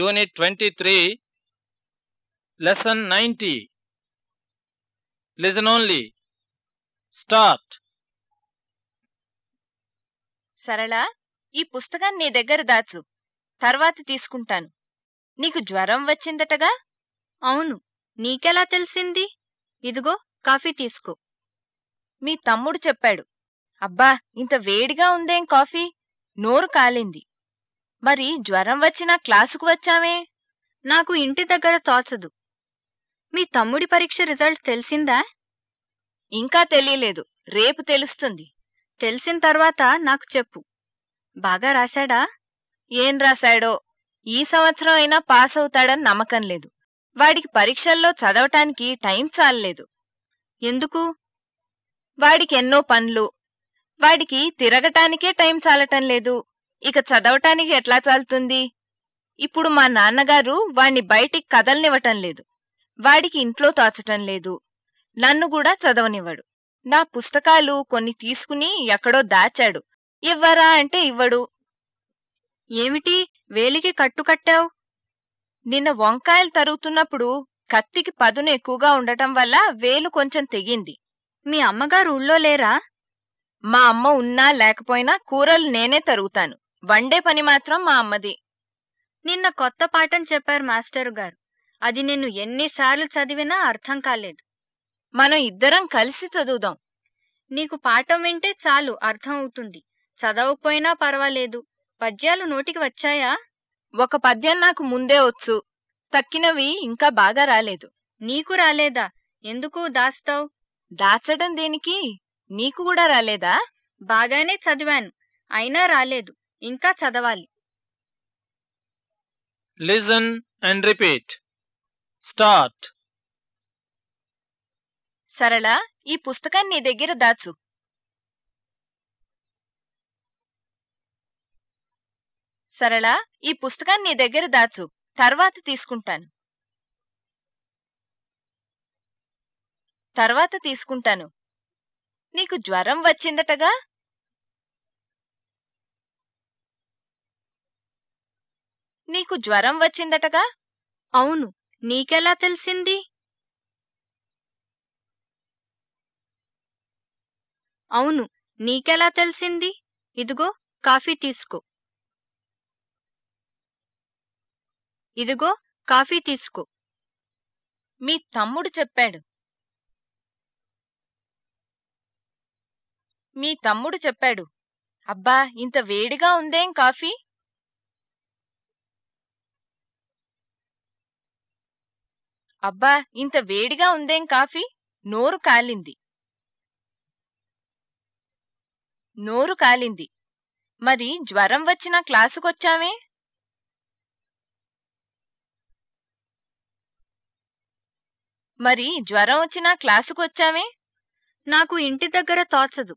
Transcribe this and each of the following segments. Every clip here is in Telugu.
Unit twenty three lesson ninety. Listen only start Sarala ఈ పుస్తకాన్ని నీ దగ్గర దాచు. తర్వాత తీసుకుంటాను. నీకు జ్వరం వచ్చిందటగా? అవును. నీకెలా తెలిసింది? ఇదిగో కాఫీ తీసుకో. మీ తమ్ముడు చెప్పాడు. అబ్బా ఇంత వేడిగా ఉందేం కాఫీ? నోరు కాలింది. మరి జ్వరం వచ్చినా క్లాసుకు వచ్చామే? నాకు ఇంటి దగ్గర తోచదు. మీ తమ్ముడి పరీక్ష రిజల్ట్ తెలిసిందా? ఇంకా తెలియలేదు. రేపు తెలుస్తుంది. తెలిసిన తర్వాత నాకు చెప్పు. బాగా రాశాడా? ఏం రాశాడో? ఈ సంవత్సరం అయినా పాస్ అవుతాడని నమ్మకం లేదు. వాడికి పరీక్షల్లో చదవటానికి టైం చాలలేదు. ఎందుకు? వాడికి ఎన్నో పనులు. వాడికి తిరగటానికే టైం చాలటం లేదు. ఇక చదవటానికి ఎట్లా చాలుతుంది? ఇప్పుడు మా నాన్నగారు వాణ్ణి బయటికి కదలనివ్వటం లేదు. వాడికి ఇంట్లో తోచటం లేదు. నన్ను కూడా చదవనివ్వడు. నా పుస్తకాలు కొన్ని తీసుకుని ఎక్కడో దాచాడు. ఇవ్వరా అంటే ఇవ్వడు. ఏమిటి? వేలికి కట్టు కట్టావు? నిన్న వంకాయలు తరుగుతున్నప్పుడు కత్తికి పదును ఎక్కువగా ఉండటం వల్ల వేలు కొంచెం తెగింది. మీ అమ్మగారు ఊళ్ళో లేరా? మా అమ్మ ఉన్నా లేకపోయినా కూరలు నేనే తరుగుతాను. వండే పని మాత్రం మా అమ్మది. నిన్న కొత్త పాఠం చెప్పారు మాస్టరు గారు. అది నిన్ను ఎన్నిసార్లు చదివినా అర్థం కాలేదు. మనం ఇద్దరం కలిసి చదువుదాం. నీకు పాఠం వింటే చాలు అర్థం అవుతుంది. చదవకపోయినా పర్వాలేదు. పద్యాలు నోటికి వచ్చాయా? ఒక పద్యం నాకు ముందే వచ్చు. తక్కినవి ఇంకా బాగా రాలేదు. నీకు రాలేదా? ఎందుకు దాస్తావ్? దాచడం దేనికి? నీకు కూడా రాలేదా? బాగానే చదివాను. అయినా రాలేదు. ఇంకా చదవాలి. లిజన్ అండ్ రిపీట్ స్టార్ట్ సరళ ఈ పుస్తకాన్ని నీ దగ్గర దాచు. సరళ ఈ పుస్తకాన్ని నీ దగ్గర దాచు. తర్వాత తీసుకుంటాను. తర్వాత తీసుకుంటాను. నీకు జ్వరం వచ్చిందటగా? నీకు జ్వరం వచ్చిందటగా? అవును. నీకెలా తెలిసింది? అవును. నీకెలా తెలిసింది? ఇదిగో కాఫీ తీసుకో. ఇదిగో కాఫీ తీసుకో. మీ తమ్ముడు చెప్పాడు. మీ తమ్ముడు చెప్పాడు. అబ్బా ఇంత వేడిగా ఉందేం కాఫీ? అబ్బా ఇంత వేడిగా ఉందేం కాఫీ? నోరు కాలింది. నోరు కాలింది. మరి జ్వరం వచ్చిన క్లాసుకొచ్చావే? మరి జ్వరం వచ్చినా క్లాసుకొచ్చావే? నాకు ఇంటి దగ్గర తోచదు.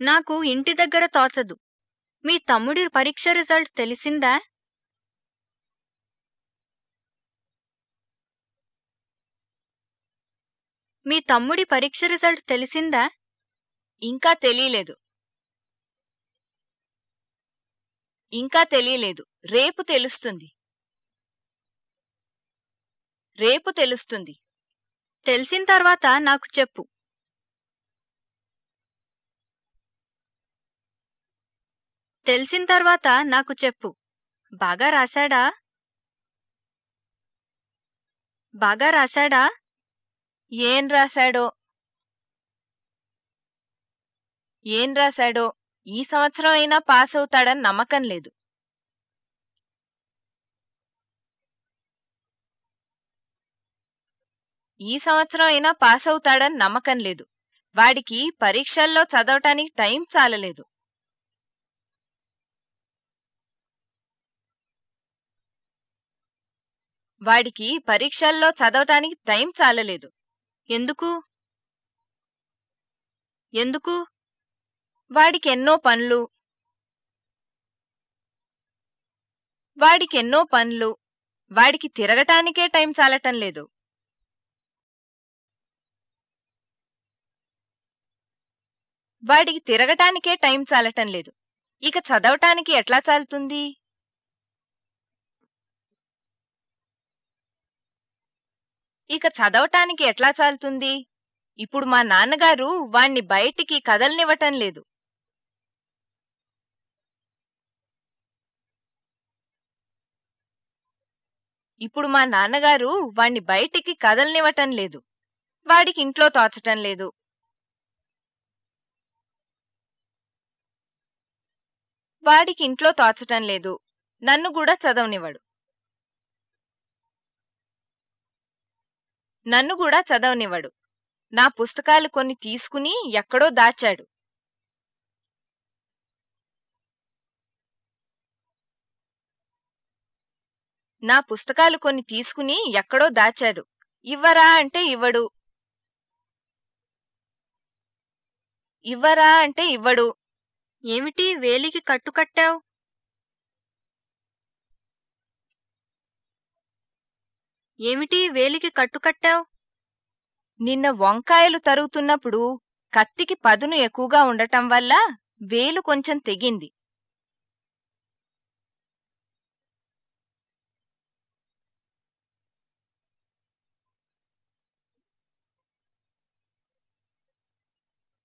నాకు ఇంటి దగ్గర తోచదు. మీ తమ్ముడి పరీక్ష రిజల్ట్ తెలిసిందా? మీ తమ్ముడి పరీక్ష రిజల్ట్ తెలిసిందా? ఇంకా తెలియలేదు. ఇంకా తెలియలేదు. రేపు తెలుస్తుంది. రేపు తెలుస్తుంది. తెలిసిన తర్వాత నాకు చెప్పు. తెలిసిన తర్వాత నాకు చెప్పు. బాగా రాశాడా? బాగా రాశాడా? ఏం రాశాడో? ఏం రాశాడో? ఈ సంవత్సరం అయినా పాస్ అవుతాడని నమ్మకం లేదు. ఈ సంవత్సరం అయినా పాస్ అవుతాడని నమ్మకం లేదు. వాడికి పరీక్షల్లో చదవటానికి టైం చాలలేదు. వాడికి పరీక్షల్లో చదవటానికి టైం చాలలేదు. ఎందుకు? ఎందుకు? వాడికెన్నో పనులు. వాడికెన్నో పనులు. వాడికి తిరగటానికే టైం చాలటం లేదు. వాడికి తిరగటానికే టైం చాలటం లేదు. ఇక చదవటానికి ఎట్లా చాలుతుంది? ఇక చదవటానికి ఎట్లా చాలుతుంది? ఇప్పుడు మా నాన్నగారు వాణ్ణి బయటికి కదలనివ్వటం లేదు. ఇప్పుడు మా నాన్నగారు వాణ్ణి బయటికి కదలనివ్వటం లేదు. వాడికి ఇంట్లో తోచటం లేదు. వాడికి ఇంట్లో తోచటం లేదు. నన్ను కూడా చదవనివ్వడు. నన్ను కూడా చదవనివ్వడు. నా పుస్తకాలు కొన్ని తీసుకుని ఎక్కడో దాచాడు. నా పుస్తకాలు కొన్ని తీసుకుని ఎక్కడో దాచాడు. ఇవ్వరా అంటే ఇవ్వడు. ఇవ్వరా అంటే ఇవ్వడు. ఏమిటి వేలికి కట్టుకట్టావు ఏమిటి వేలికి కట్టుకట్టావు నిన్న వంకాయలు తరుగుతున్నప్పుడు కత్తికి పదును ఎక్కువగా ఉండటం వల్ల వేలు కొంచెం తెగింది.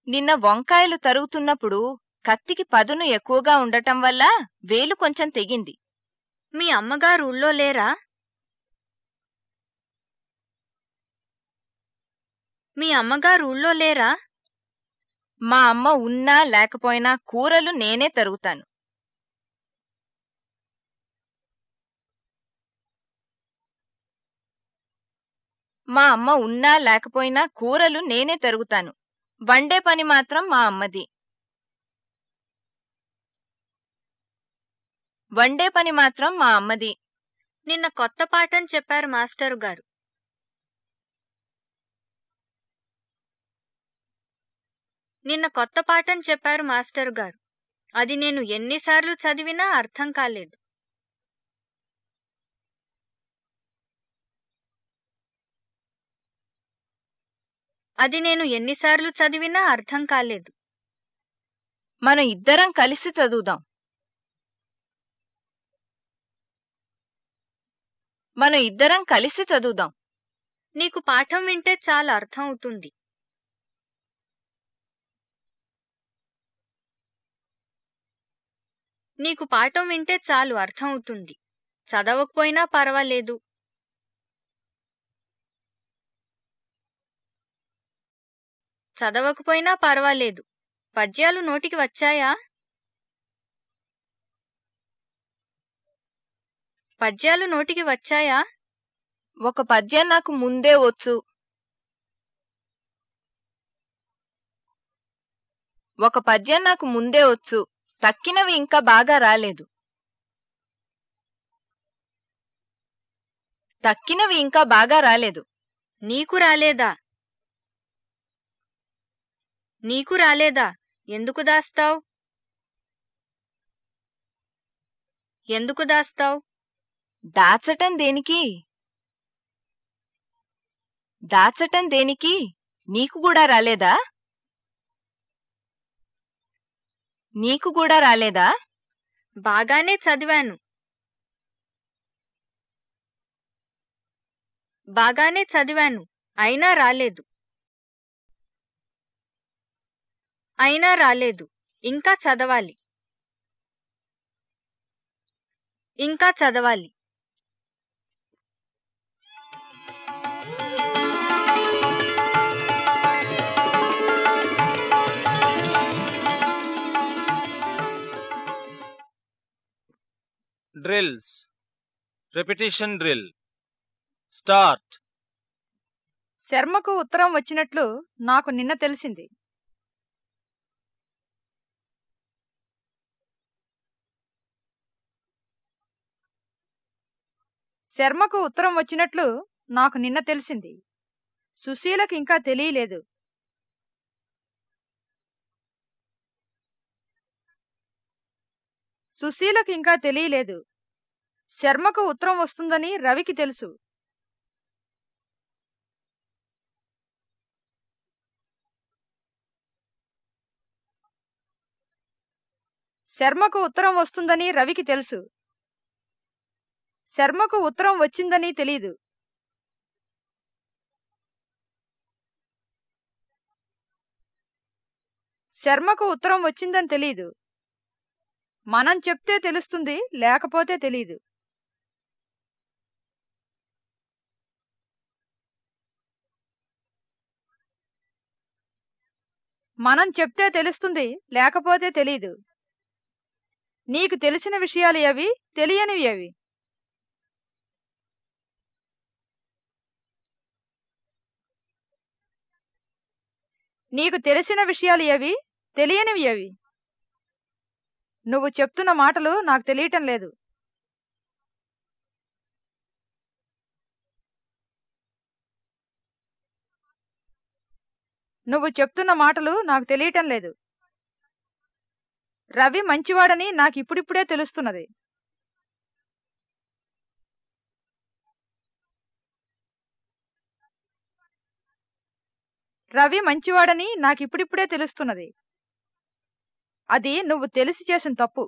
నిన్న వంకాయలు తరుగుతున్నప్పుడు కత్తికి పదును ఎక్కువగా ఉండటం వల్ల వేలు కొంచెం తెగింది. మీ అమ్మగారు ఊళ్ళో లేరా? మీ అమ్మగారు ఊళ్ళో లేరా? మా అమ్మ ఉన్నా లేకపోయినా కూరలు నేనే తరుగుతాను. మా అమ్మ ఉన్నా లేకపోయినా కూరలు నేనే తరుగుతాను. వండే పని మాత్రం మా అమ్మది. వండే పని మాత్రం మా అమ్మది. నిన్న కొత్త పాఠం చెప్పారు మాస్టరు గారు. నిన్న కొత్త పాఠం చెప్పారు మాస్టరు గారు. అది నేను ఎన్నిసార్లు చదివినా అర్థం కాలేదు. అది నేను ఎన్నిసార్లు చదివినా అర్థం కాలేదు. మనం ఇద్దరం కలిసి చదువుదాం. మనం ఇద్దరం కలిసి చదువుదాం. నీకు పాఠం వింటే చాలా అర్థం అవుతుంది. నీకు పాఠం వింటే చాలు అర్థం అవుతుంది చదవకపోయినా పర్వాలేదు. చదవకపోయినా పర్వాలేదు. పద్యాలు నోటికి వచ్చాయా? పద్యాలు నోటికి వచ్చాయా? ఒక పద్యం నాకు ముందే వచ్చు. ఒక పద్యం నాకు ముందే వచ్చు. తక్కినవి ఇంకా బాగా రాలేదు. తక్కినవి ఇంకా బాగా రాలేదు. నీకు రాలేదా? నీకు రాలేదా? ఎందుకు దాస్తావ్? ఎందుకు దాస్తావ్? దాచటం దేనికి? దాచటం దేనికి? నీకు కూడా రాలేదా? నీకు కూడా రాలేదా? బాగానే చదివాను. బాగానే చదివాను. అయినా రాలేదు. అయినా రాలేదు. ఇంకా చదవాలి. ఇంకా చదవాలి. Drills. Repetition drill. స్టార్ట్ శర్మకు ఉత్తరం వచ్చినట్లు నాకు నిన్న తెలిసింది శర్మకు ఉత్తరం వచ్చినట్లు నాకు నిన్న తెలిసింది సుశీలకు ఇంకా తెలియలేదు సుశీలకు ఇంకా తెలియలేదు. శర్మకు ఉత్తరం వస్తుందని రవికి తెలుసు. శర్మకు ఉత్తరం వస్తుందని రవికి తెలుసు. శర్మకు ఉత్తరం వచ్చిందని తెలీదు. శర్మకు ఉత్తరం వచ్చిందని తెలీదు. మనం చెప్తే తెలుస్తుంది లేకపోతే తెలీదు. మనం చెప్తే తెలుస్తుంది లేకపోతే తెలీదు. నీకు తెలిసిన విషయాలు ఏవి? తెలియనివి ఏవి? నీకు తెలిసిన విషయాలు ఏవి? తెలియనివి ఏవి? నువ్వు చెప్తున్న మాటలు నాకు తెలియటం లేదు. నువ్వు చెప్తున్న మాటలు నాకు తెలియటం లేదు. రవి మంచివాడని నాకు ఇప్పుడిప్పుడే తెలుస్తున్నది. రవి మంచివాడని నాకు ఇప్పుడిప్పుడే తెలుస్తున్నది. అది నువ్వు తెలిసి చేసిన తప్పు.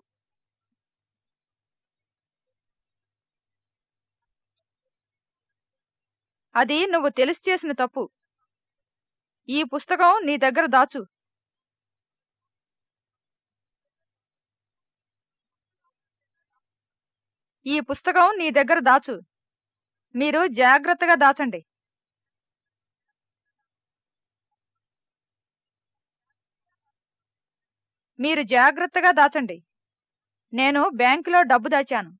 అది నువ్వు తెలిసి చేసిన తప్పు. ఈ పుస్తకం నీ దగ్గర దాచు. ఈ పుస్తకం నీ దగ్గర దాచు. మీరు జాగ్రత్తగా దాచండి. మీరు జాగ్రత్తగా దాచండి. నేను బ్యాంకులో డబ్బు దాచాను.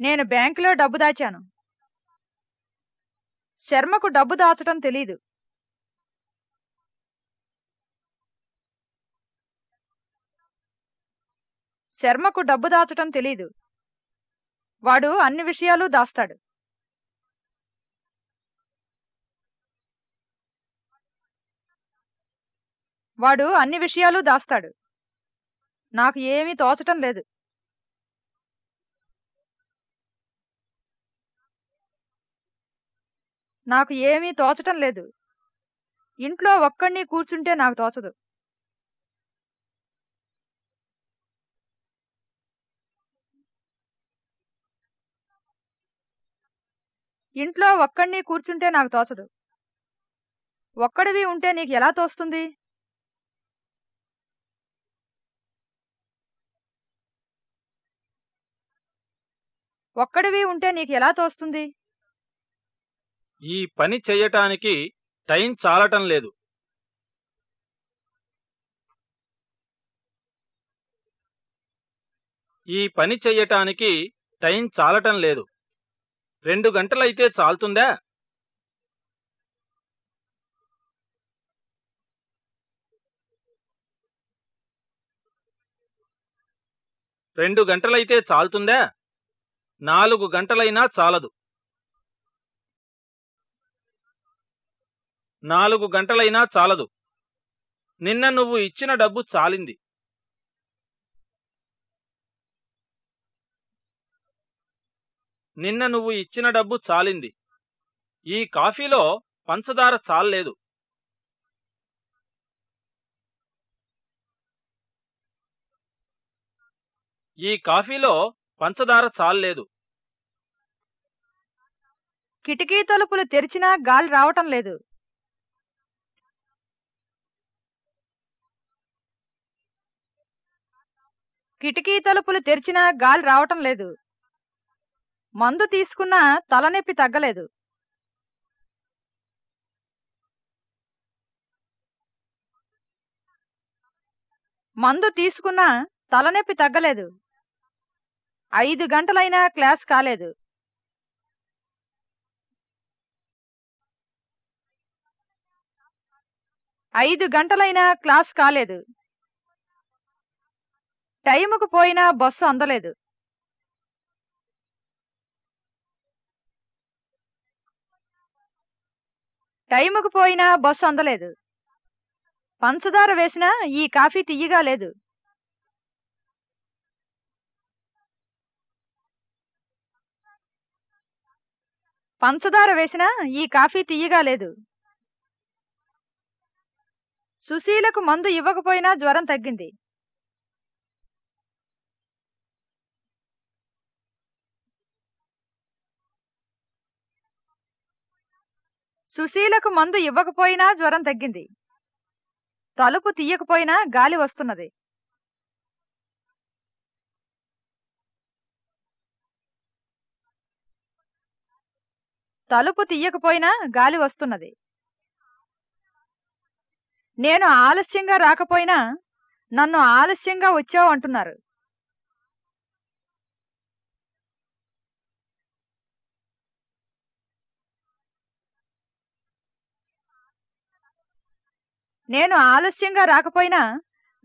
నేను బ్యాంకులో డబ్బు దాచాను. శర్మకు డబ్బు దాచటం తెలీదు. శర్మకు డబ్బు దాచటం తెలీదు. వాడు అన్ని విషయాలు దాస్తాడు. వాడు అన్ని విషయాలు దాస్తాడు. నాకు ఏమీ తోచటం లేదు. నాకు ఏమీ తోచటం లేదు. ఇంట్లో ఒక్కడిని కూర్చుంటే నాకు తోచదు. ఇంట్లో ఒక్కడిని కూర్చుంటే నాకు తోచదు. ఒక్కడివి ఉంటే నీకు ఎలా తోస్తుంది? ఒక్కడివి ఉంటే నీకు ఎలా తోస్తుంది? ఈ పని చెయ్యటానికి టైం చాలటం లేదు. ఈ పని చెయ్యటానికి టైం చాలటం లేదు. రెండు గంటలైతే చాలుతుందా? రెండు గంటలైతే చాలుతుందా? నాలుగు గంటలైనా చాలదు. నాలుగు గంటలైనా చాలదు. నిన్న నువ్వు ఇచ్చిన డబ్బు చాలింది. నిన్న నువ్వు ఇచ్చిన డబ్బు చాలింది. ఈ కాఫీలో పంచదార చాలలేదు. ఈ కాఫీలో పంచదార చాలలేదు. కిటికీ తలుపులు తెరిచినా గాలి రావటం లేదు. కిటికీ తలుపులు తెరిచినా గాలి రావటం లేదు. మందు తీసుకున్నా తలనొప్పి తగ్గలేదు. మందు తీసుకున్నా తలనొప్పి తగ్గలేదు. ఐదు గంటలైనా క్లాస్ కాలేదు. ఐదు గంటలైనా క్లాస్ కాలేదు. టైముకు పోయినా బస్సు అందలేదు. టైముకు పోయినా బస్సు అందలేదు. పంచదార వేసినా ఈ కాఫీ తియ్యగా లేదు. పంచదార వేసినా ఈ కాఫీ తియ్యగా లేదు. సుశీలకు మందు ఇవ్వకపోయినా జ్వరం తగ్గింది. సుశీలకు మందు ఇవ్వకపోయినా జ్వరం తగ్గింది. తలుపు తీయకపోయినా గాలి వస్తున్నది. తలుపు తీయకపోయినా గాలి వస్తున్నది. నేను ఆలస్యంగా రాకపోయినా నన్ను ఆలస్యంగా వచ్చావు అంటున్నారు. నేను ఆలస్యంగా రాకపోయినా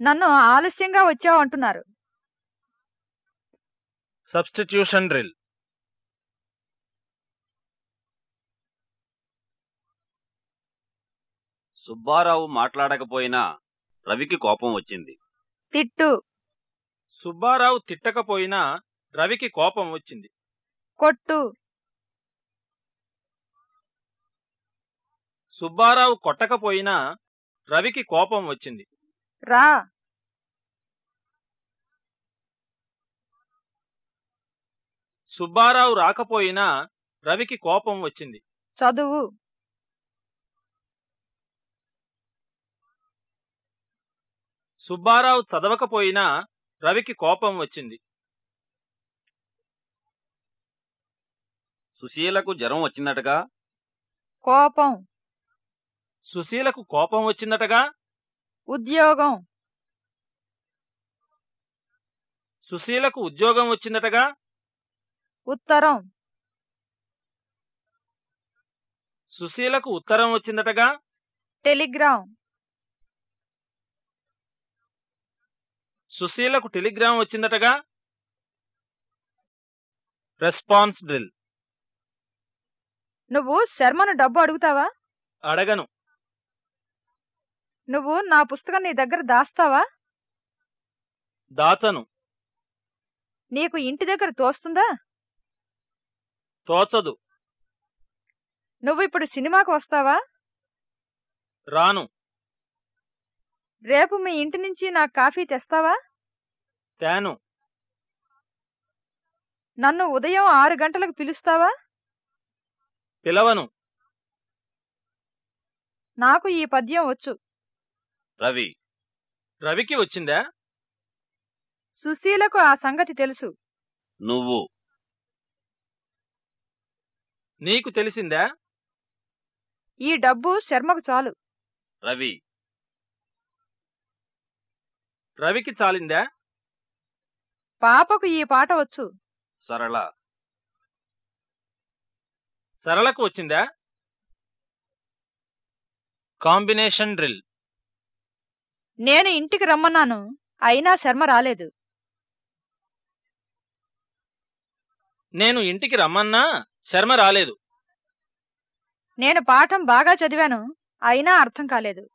నన్ను ఆలస్యంగా వచ్చావు అంటున్నారు. సబ్స్టిట్యూషన్ డ్రిల్ సుబ్బారావు మాట్లాడకపోయినా రవికి కోపం వచ్చింది. తిట్టు. సుబ్బారావు తిట్టకపోయినా రవికి కోపం వచ్చింది. కొట్టు. సుబ్బారావు కొట్టకపోయినా రవికి కోపం వచ్చింది. రా. సుబ్బారావు రాకపోయినా రవికి కోపం వచ్చింది. చదువు. సుబ్బారావు చదవకపోయినా రవికి కోపం వచ్చింది. సుశీలకు జ్వరం వచ్చిందటగా? కోపం. సుశీలకు కోపం వచ్చిందటగా? ఉద్యోగం. సుశీలకు ఉద్యోగం వచ్చిందటగా? ఉత్తరం. సుశీలకు ఉత్తరం వచ్చిందటగా? టెలిగ్రామ్. సుశీలకు టెలిగ్రామ్ వచ్చిందటగా? Response drill. నువ్వు శర్మను డబ్బు అడుగుతావా? అడగను. నువ్వు నా పుస్తకం నీ దగ్గర దాస్తావా? దాచను. నీకు ఇంటి దగ్గర తోస్తుందా? తోచదు. నువ్వు ఇప్పుడు సినిమాకు వస్తావా? రాను. రేపు మీ ఇంటి నుంచి నాకు కాఫీ తెస్తావా? తేను. నన్ను ఉదయం ఆరు గంటలకు పిలుస్తావా? పిలవను. నాకు ఈ పద్యం వచ్చు. రవి. రవికి వచ్చిందా? సుశీలకు ఆ సంగతి తెలుసు. నువ్వు. నీకు తెలిసిందా? ఈ డబ్బు శర్మకు చాలు. రవి. రవికి చాలిందా? పాపకు ఈ పాట వచ్చు. సరళ. సరళకు వచ్చిందా? Combination drill. నేను ఇంటికి రమ్మన్నాను. అయినా శర్మ రాలేదు. నేను ఇంటికి రమ్మన్నా శర్మ రాలేదు. నేను పాఠం బాగా చదివాను. అయినా అర్థం కాలేదు.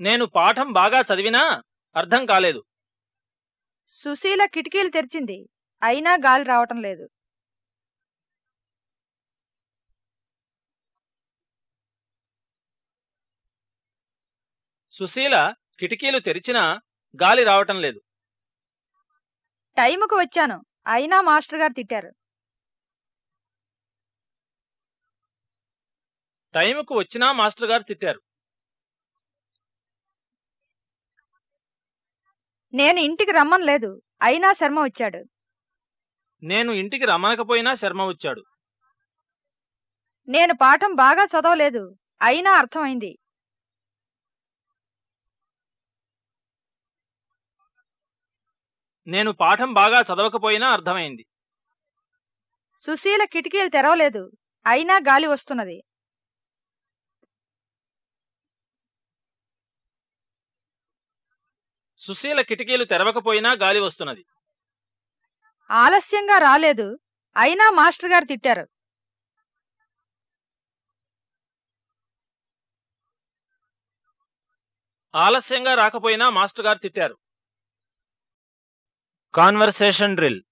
నేను పాఠం బాగా చదివినా అర్థం కాలేదు. సుశీల కిటికీలు తెరిచింది. అయినా గాలి రావటం లేదు. సుశీల కిటికీలు తెరిచినా గాలి రావటం లేదు. టైముకు వచ్చాను. అయినా మాస్టర్ గారు తిట్టారు. టైముకు వచ్చినా మాస్టర్ గారు తిట్టారు. నేను ఇంటికి రమ్మని లేదు. అయినా శర్మ వచ్చాడు. నేను ఇంటికి రమ్మనకపోయినా శర్మ వచ్చాడు. నేను పాఠం బాగా చదవలేదు. అయినా అర్థమైంది. నేను పాఠం బాగా చదవకపోయినా అర్థమైంది. సుశీల కిటికీలు తెరవలేదు. అయినా గాలి వస్తున్నది. సుశీల కిటికీలు తెరవకపోయినా గాలి వస్తున్నది. ఆలస్యంగా రాలేదు. అయినా మాస్టర్ గారు తిట్టారు. ఆలస్యంగా రాకపోయినా మాస్టర్ గారు తిట్టారు. Conversation drill.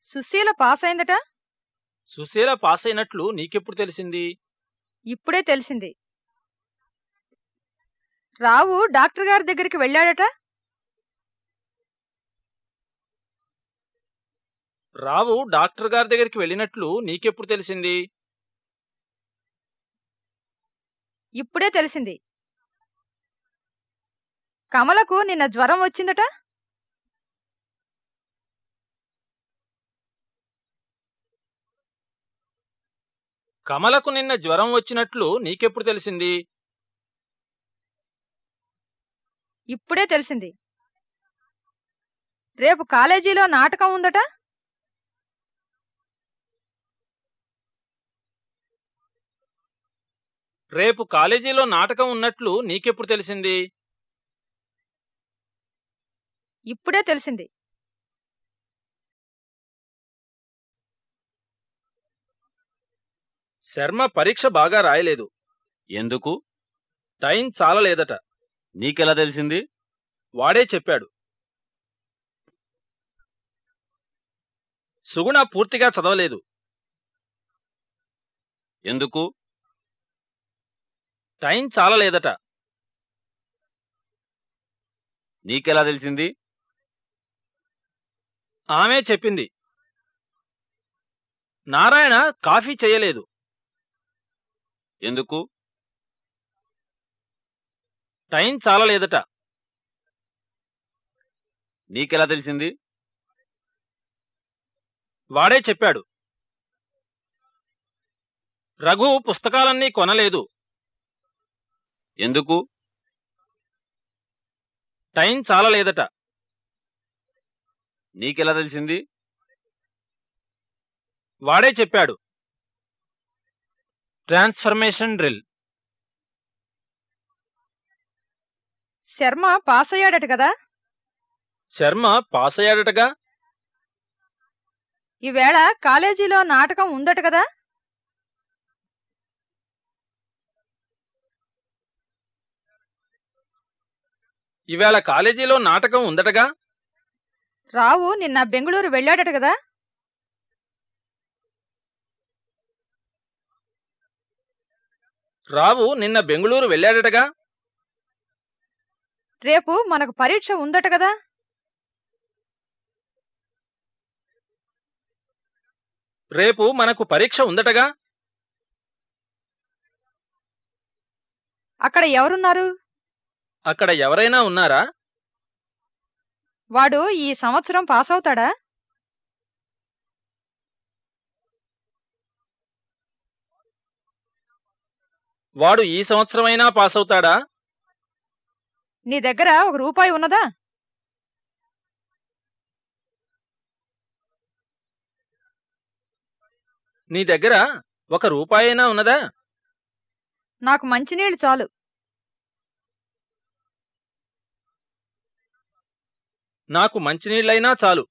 సుశీల పాస్ అయిందట సుశీల పాస్ అయినట్లు నీకెప్పుడు తెలిసింది? ఇప్పుడే తెలిసింది. రావు డాక్టర్ గారి దగ్గరికి వెళ్ళాడట? రావు డాక్టర్ గారి దగ్గరికి వెళ్ళినట్లు నీకెప్పుడు తెలిసింది? ఇప్పుడే తెలిసింది. కమలకు నిన్న జ్వరం వచ్చిందట? కమలకు నిన్న జ్వరం వచ్చినట్లు నీకెప్పుడు తెలిసింది? ఇప్పుడే తెలిసింది. రేపు కాలేజీలో నాటకం ఉందట? రేపు కాలేజీలో నాటకం ఉన్నట్లు నీకెప్పుడు తెలిసింది? ఇప్పుడే తెలిసింది. శర్మ పరీక్ష బాగా రాయలేదు. ఎందుకు? టైం చాలలేదట. నీకెలా తెలిసింది? వాడే చెప్పాడు. సుగుణ పూర్తిగా చదవలేదు. ఎందుకు? టైం చాలలేదట. నీకెలా తెలిసింది? ఆమె చెప్పింది. నారాయణ కాఫీ చేయలేదు. ఎందుకు? టైం చాలలేదట. నీకెలా తెలిసింది? వాడే చెప్పాడు. రఘు పుస్తకాలన్నీ కొనలేదు. ఎందుకు? టైం చాలలేదట. నీకెలా తెలిసింది? వాడే చెప్పాడు. Transformation drill. శర్మ పాస్ అయ్యాడట కదా? శర్మ పాస్ అయ్యాడటగా ఈవేళ కాలేజీలో నాటకం ఉందట కదా? ఇవాళ కాలేజీలో నాటకం ఉందటగా? రావు నిన్న బెంగళూరు వెళ్ళాడట కదా? రావు నిన్న బెంగుళూరు వెళ్ళాడటగా? రేపు మనకు పరీక్ష ఉందట కదా? రేపు మనకు పరీక్ష ఉందటగా? అక్కడ ఎవరున్నారు? అక్కడ ఎవరైనా ఉన్నారా? వాడు ఈ సంవత్సరం పాస్ అవుతాడా వాడు ఈ సంవత్సరమైనా పాస్ అవుతాడా నీ దగ్గర ఒక రూపాయి ఉన్నదా? నీ దగ్గర ఒక రూపాయైనా ఉన్నదా? నాకు మంచినీళ్ళు చాలు. నాకు మంచినీళ్ళైనా చాలు.